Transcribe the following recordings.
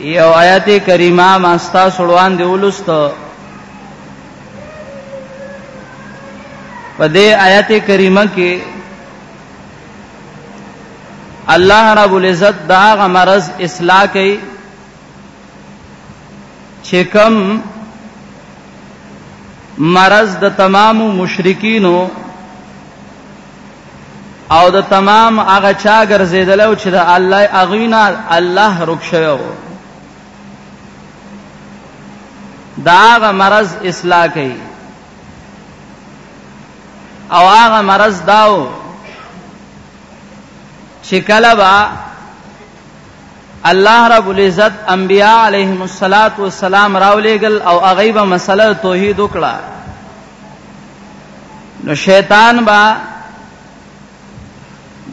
یو آیت کریمه ما ستا سړوان دی ولستو په دې آیت کریمه کې الله رب العزت دا غ مرض اصلاح کوي چې کوم مرض د تمام مشرکینو او د تمام هغه چا ګرځیدل او چې د الله اغوینا الله رک شوی وو دا هغه مرض اصلاح کوي او هغه مرض داو چې کله با الله رب العزت انبیاء علیهم الصلاۃ والسلام راولېګل او هغه به مسله توحید وکړه نو شیطان با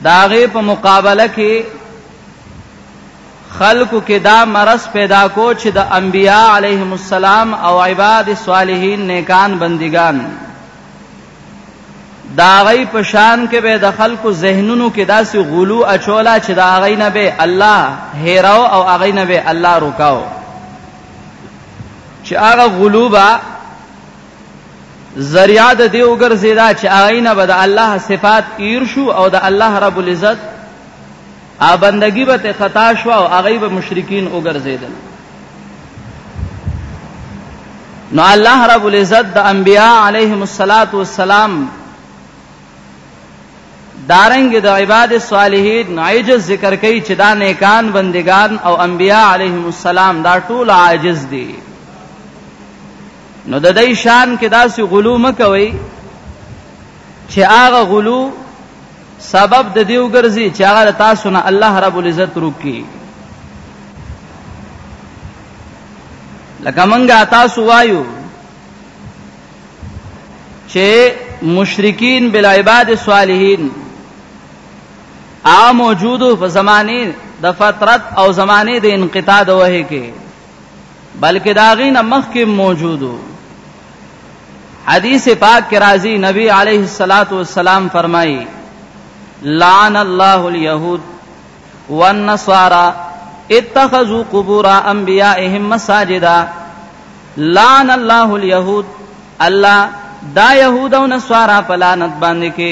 داغه په مقابله کې خلکو کې دا مرض پیدا کو چې د انبیاء علیهم السلام او عباد صالحین نیکان بندگان دا غي پشان کې به د خلکو ذهنونو کې داسې غلو اچولا چې دا غي نه به الله هیراو او غي نه به الله رکاو چې هغه غلوبا ذریعہ د دې وګرځیدا چې آینه به د الله صفات ایر شو او د الله رب العزت ا بندگی به ته خطا شو او هغه به مشرکین وګرځیدل نو الله رب العزت د انبیاء علیهم الصلاۃ والسلام دارنګ د عباد صالحین عجز ذکر کوي چې دا نیکان بندگان او انبیاء علیهم السلام دا ټول عاجز دي نو د دې شان کې داسې غلو مکوي چې هغه غلو سبب د دیو ګرځي چې هغه تاسو نه الله رب العزت روکي لکه مونږه تاسو وایو چې مشرکین بلا عباد صالحین عام موجودو په زمانه د فترت او زمانه د انقطاع د وه کې بلکې دا غینه مخکې موجودو حدیث پاک کې راځي نبی علیه الصلاۃ والسلام فرمایي لعن الله اليهود والنصارى اتخذوا قبور انبيائهم مساجدا لعن الله اليهود الله دا يهود او نصارا په لعنت باندې کې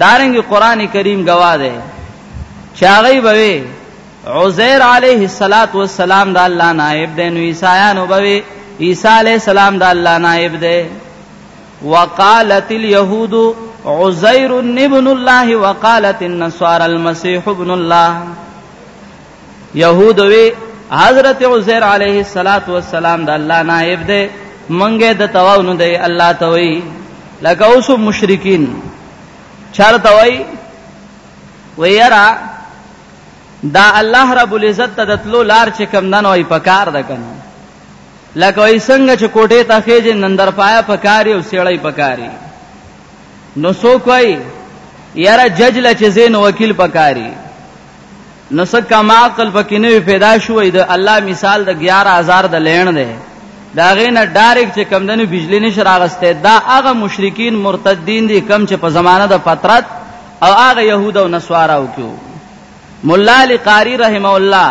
دارنګ قران کریم گواه ده چې هغه به وي عزیر علیه الصلاۃ والسلام د الله نائب دی نو عیسایانو به وي عیسی علیه السلام د الله نائب دی وقالت اليهود عزیر ابن الله وقالت النصارى المسيح ابن الله يهود وی حضرت عزير عليه الصلاه والسلام د الله نائب دی منګه د تواو نه دی الله ته وی لکه اوس مشرکین چرته وی ویرا دا الله رب العزت ته دتلو لار چې کم دنه وي پکار ده کنه لکه وی څنګه چې کوټه ته خېج نندر پایا پکاري او سیړی پکاري نو سو کوي یاره جج لا چې زین وکیل پکاري نو څه کما عقل پکې نه پیدا شوې د الله مثال د 11000 د لین دی دا غینه ډایرک چې کم دنو بجلی نشر اغسته دا هغه مشرکین مرتدین دي کم چې په زمانه د فترت او هغه يهود او نصارا وکيو مولا علی قاری رحم الله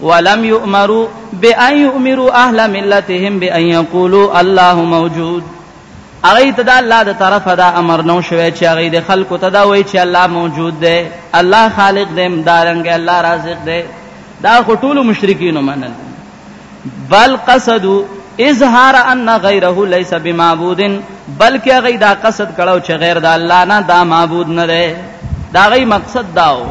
ولم يؤمروا بأن يؤمروا أهل ملتهم بأن يقولوا الله موجود اغه ته دا الله د طرفه دا امر نو شوی چې اغه د خلکو ته دا وایي چې الله موجود دی الله خالق دی دارنګ الله رازق دی دا ټول مشرکین منل بل قصدو اظهار ان غیره ليس بمعبود بلکې هغه دا قصد کړو چې غیر د الله نه دا معبود نه دی دا غي مقصد داو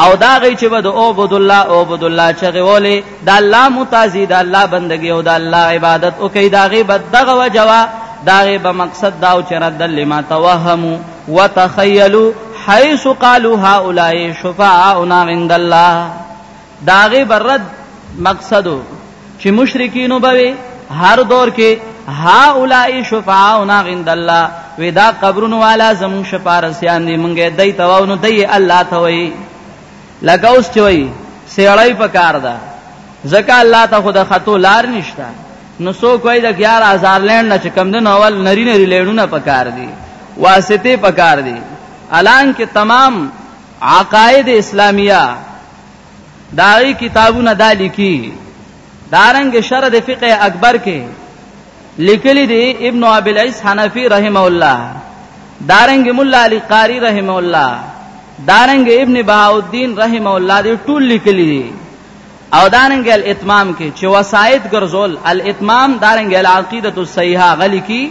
او دا غي چې بد او عبد الله او عبد الله چغه ولې دا الله متازي دا الله بندگی او دا الله عبادت او کې دا غي بد دغه وجوا دا غي به مقصد دا او چې رد لما توهمو وتخيلوا حيث قالوا هؤلاء شفعاؤنا عند الله دا غي برد مقصدو چې مشرکین وبوي هر دور کې ها اولای شفاعون عند الله ودا قبرون والا زمون شفارسیان دی مونږه دای تواو نو دای الله ته وای لګاوس چوي سیړای په کار ده زکه الله ته خود خطو لار نشتا نو سو کوي د 11000 لند نه کم دن اول نری نری لړونه په کار دي واسطه په کار دي الان کې تمام عقاید اسلامیه دا ای کتابونه دا لیکي دارنګ شرح د فقه اکبر کې لیکلي دي ابن ابي العز حنفي رحمه الله دارنګ مولا علي قاری رحمه الله دارنګ ابن بهاء الدين رحمه الله دې ټول لیکلي دي او دارنګ الاتمام کې چې وسایت ګرځول الاتمام دارنګ العقیده الصحیحه غلي کې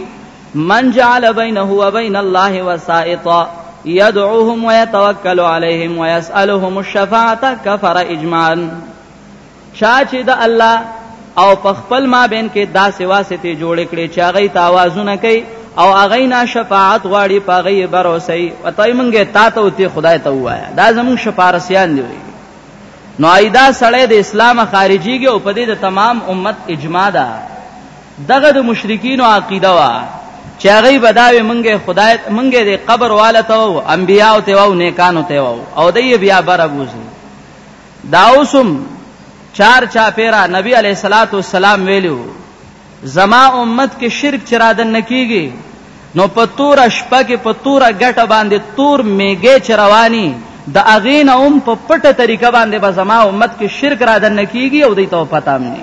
من جعل بينه وبين الله وسائطا يدعوهم ويتوكل عليهم ويسألهم الشفاعة كفر اجماعا چا چې د الله او په خپل ما بین کې داسې واسطه جوړ کړي چې هغه تاوازونه کوي او هغه نه شفاعت غواړي په هغه باروسي او تای مونږه تا ته وتی خدای ته وایا دا زمون شفارسیان دی نو ایدا سړی د اسلام خارجيږي او په دې د تمام امت اجماع ده دغه د مشرکینو عقیده وا چې هغه به دا وي مونږه خدای مونږه د قبر والا ته او انبیا او ته او نیکانو ته او او دی بیا بره بوزي دا اوسم چار چا پیرا نبی علیہ الصلات والسلام ویلو زما امت کې شرک چرادن نکیږي نو په تور شپه کې په تور غټه باندې تور میګه چروانی د اغین اوم په پټه طریقه باندې به زما امت کې شرک رادن نکیږي او دې ته پتام نه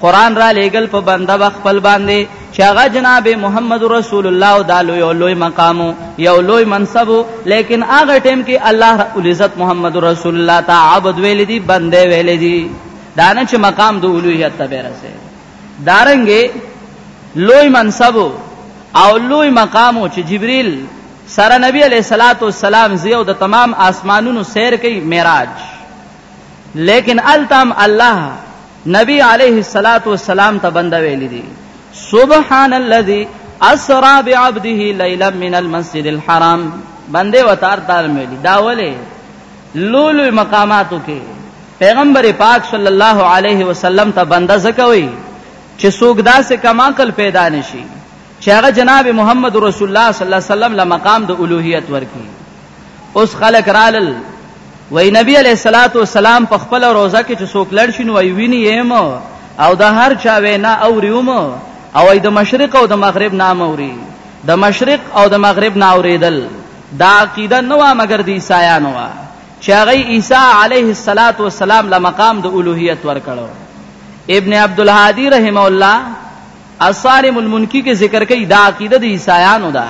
قرآن را لېږل په بنده به خپل باندې چې هغه جناب محمد رسول الله او دا لوی او لوی مقامو یو لوی منصبو لیکن هغه ټیم کې الله رب العزت محمد رسول الله ته عبد ویل دي بنده ویل دي دانه چې مقام د اولوهیت ته ورسه دارنګې لوی منصبو او لوی مقامو چې جبريل سره نبی علیہ الصلات والسلام زیو د تمام آسمانونو سیر کوي معراج لیکن التم الله نبی علیه الصلاۃ والسلام ته بنده ویل دي سبحان الذي اسرا بعبده ليلا من المسجد الحرام بنده وتار تعالی ملي دا ولې لولو مقاماتو کې پیغمبر پاک صلی الله علیه وسلم ته بنده زکوي چې څوک داسې کماکل پیدا نشي چې هغه جناب محمد رسول الله صلی الله علیه وسلم له مقام د اولوہیت ورکی اوس خلک رالل وای نبی علیہ الصلات والسلام په خپل روزه کې چې څوک لړ شین وای ویني یم او د هر چا وینا اوریوم او د مشرق او د مغرب نام اوري د مشرق او د مغرب نه اوریدل دا عقیده نه و مګر د عیسایانو و چې هغه عیسی علیه الصلاۃ والسلام له مقام د اولوہیت ورکړو ابن عبد الهادی رحم الله اصارم المنکی کې ذکر کوي دا عقیده د عیسایانو ده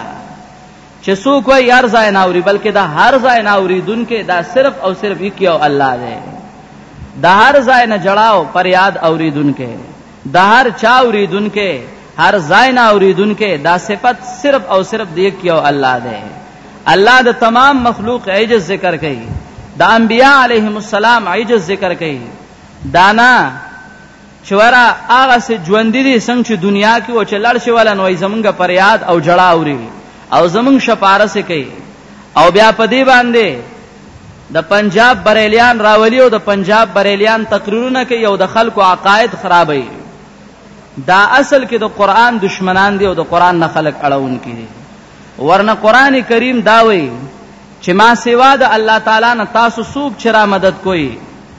چې څوک وایي هر ځای نه اوري بلکې دا هر ځای نه اوریدونکي دا صرف او صرف یک یو الله دی دا هر ځای نه جړاو پر یاد اوریدونکي دا هر چا اوریدونکي هر ځای نه اوریدونکي دا صفت صرف او صرف دی یک یو الله دی الله د تمام مخلوق عجز ذکر کوي د انبیاء علیهم السلام عجز ذکر کوي دانا چې وره هغسې ژوندي دي څنګه چې دنیا کې و چې لړ شي ولا نو زمونږ پر یاد او جړا اوري او زمونږ شپارسې کوي او بیا په دې باندې د پنجاب بریلیان راولي او د پنجاب بریلیان تقریرونه کوي او د خلکو عقاید خرابوي دا اصل کې د قران دشمنان دي او د قران نه خلک اړون کړي ورنه قران کریم دا وایي چې ما سیوا د الله تعالی نه تاسو سوق چرا مدد کوي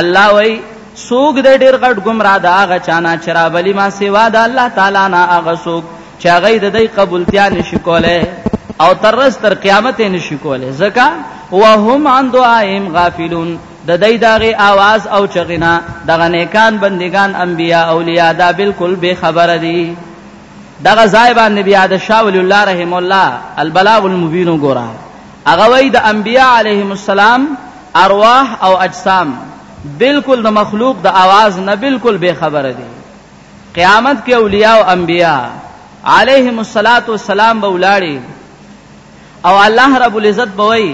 الله وای سوګ د ډیر غټ گمراه دا هغه چانا چرابلی ما سیوا د الله تعالی نه هغه سوګ چې هغه د دې قبولتیا نشي کوله او تر ورځ تر قیامت نشي کوله زکه وهم عن دعائم غافلون د دې دغه आवाज او چغنا دغه نیکان بندگان انبیا اولیاء دا بالکل بے خبر دي دغه ځای باندې بیا د شاول الله رحم الله البلاغ المبین ګورا هغه وایي د انبیا علیهم السلام ارواح او اجسام بالکل د مخلوق د आवाज نه بالکل بے خبره دي قیامت کې اولیاء او انبیا علیهم الصلاۃ والسلام به ولاړي او الله رب العزت بوي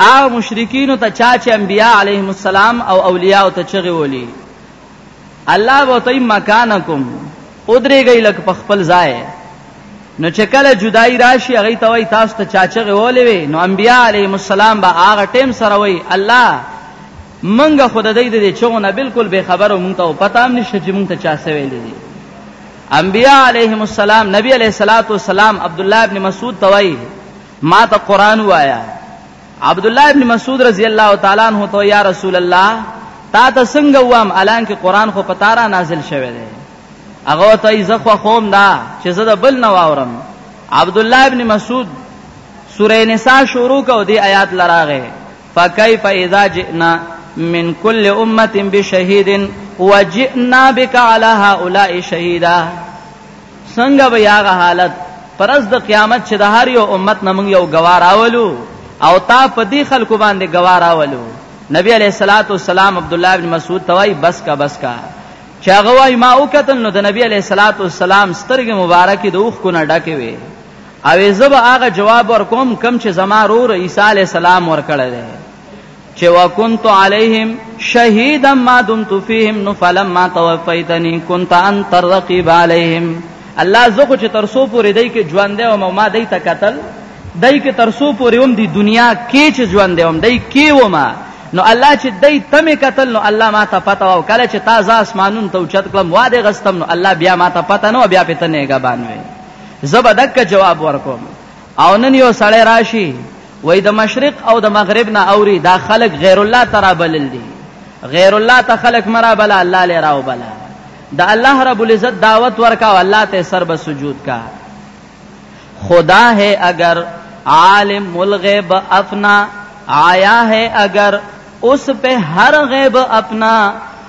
هغه مشرکین ته چا چې انبیا علیهم السلام او اولیاء ته چغي ولي الله به تای مکانکم ادریږي لک په خپل ځای نو چې کله جدای راشي هغه ته وای تاسو ته چاچغه ولې وي نو انبیا علیهم السلام به هغه ټیم سره وای الله منګه خود دې دې چونه بالکل به خبرو مونږ ته پتا هم نشته چې مونږ ته چا سوي دي انبیا علیهم السلام نبی علیہ الصلات والسلام عبد الله ابن مسعود توای ما ته قران وایا عبد الله ابن مسعود رضی الله تعالی عنہ ته یا رسول الله تا ته څنګه وام الان کې قران خو پتا را نازل شوه دی هغه ته یې زخوا خوم دا چې زه د بل نه واورم عبد الله ابن مسعود سوره نساء شروع کو دی آیات لراغه فکیف اذا جئنا من كل امه بشهيد وجئنا بك على هؤلاء شهيدا څنګه به وي هغه حالت پر ورځ د قیامت چې د هر یو امت نه موږ یو ګواه راولو او تا په دې خلکو باندې ګواه راولو نبی علیہ الصلات والسلام عبد الله بن مسعود توای بس کا بس کا چاغه وای ما او کتن نو د نبی علیہ الصلات والسلام سترګې مبارکې د اوخ کو نه ډکې وي او زب هغه جواب ورکوم کم چې زما رور عیسی علی السلام ورکړل چې وکنت علیهم شهیدا ما دمت فیهم نو فلما توفیتنی کنت انت الرقیب علیهم الله زکو چې ترسو پورې دای کې ژوند او ما دای ته قتل دای کې ترسو پورې هم دی دنیا کې چې ژوند هم دای کې و ما نو الله چې دای تمه قتل نو الله ما ته پتا او کله چې تازه اسمانون ته چت کلم واده غستم نو الله بیا ما ته پتا نو بیا پته نه غبانوي زبدک جواب ورکوم او نن یو سړی راشي وای د مشرق او د مغرب نه اوري دا خلق غیر الله ترا بلل دي غیر الله ته خلق مرا بلا الله لرا او بلا د الله رب العزت دعوت ورکا او الله ته سر به سجود کا خدا ہے اگر عالم الغیب اپنا آیا ہے اگر اس پہ ہر غیب اپنا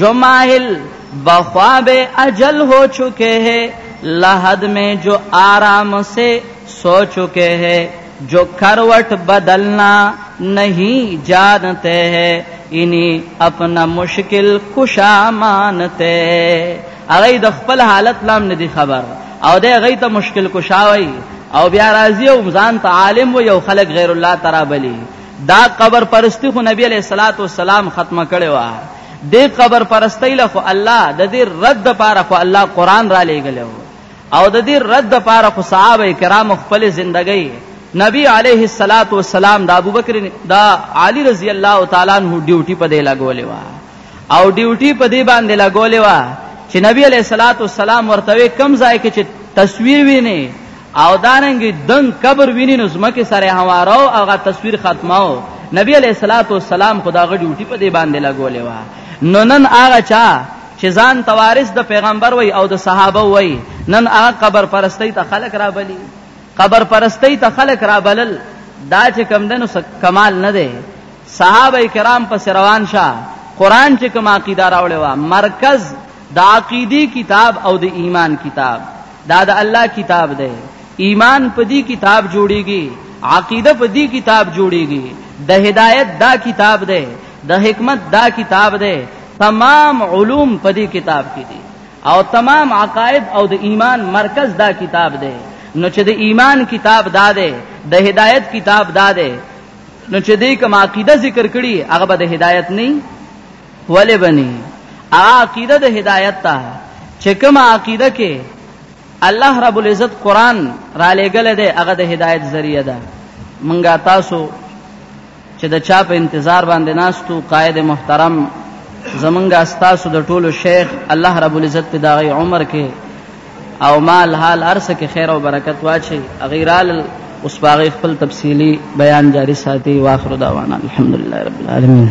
جو ماهل بخواب اجل هو چکه هي لحد مي جو آرام سي سو چکه هي جو کروټ بدلنا نهي جانته هي اني اپنا مشکل کشا مانته هغه د خپل حالت لام نه دي خبر او د هغه ته مشکل کشاوي او بیا راضي او ځان ته عالم وي او خلک غیر الله تعالی بلی دا قبر پرستی خو نبی علیہ الصلات والسلام ختمه کړي وا دې قبر پرستی له خو الله د دې رد لپاره خو الله قران را لېګلو او د دې رد لپاره خو صحابه کرام خپل ژوندۍ نبی علیه الصلاۃ والسلام د ابوبکر دا علی رضی الله تعالی عنہ ډیوټي په دې لګولې و او ډیوټي په دې باندې لګولې و چې نبی علیہ الصلات والسلام ورته کم ځای کې چې تصویر ویني او دارنګ دنګ قبر ویني نو زمکه سره هوارو هغه تصویر ختماو نبی علیہ الصلات والسلام خدا غ ډیوټي په دې باندې لګولې و نو نن هغه چا چې ځان توارث د پیغمبر وای او د صحابه وای نن هغه قبر پرستی ته خلق را بلی قبر پرستی ته خلق را بلل دا چې کم دنو کمال نه دی صحابه کرام پس روان شه قران چې کوم عقیده راوړې و مرکز د عقیدی کتاب او د ایمان کتاب دا د الله کتاب دی ایمان په دې کتاب جوړیږي عقیده په دې کتاب جوړیږي د هدایت دا کتاب دی د حکمت دا کتاب دی تمام علوم په دې کتاب کې دي او تمام عقاید او د ایمان مرکز دا کتاب دی نو چې د ایمان کتاب دا دی د هدایت کتاب دا دی نو چې دې کوم عقیده ذکر کړي هغه به د هدایت نه ولې بني عقیده د هدایت ته چې کوم عقیده کې الله رب العزت قران را لېګل دی هغه د هدایت ذریعہ ده منګه تاسو چې د چا په انتظار باندې ناستو قائد محترم زمونږه استاسو د ټولو شیخ الله رب العزت په داغي عمر کې او مال حال ارسه کې خیر او برکت واچي غیرال اوس باغ خپل تفصیلی بیان جاری ساتي واخر دعوانا الحمدلله رب العالمین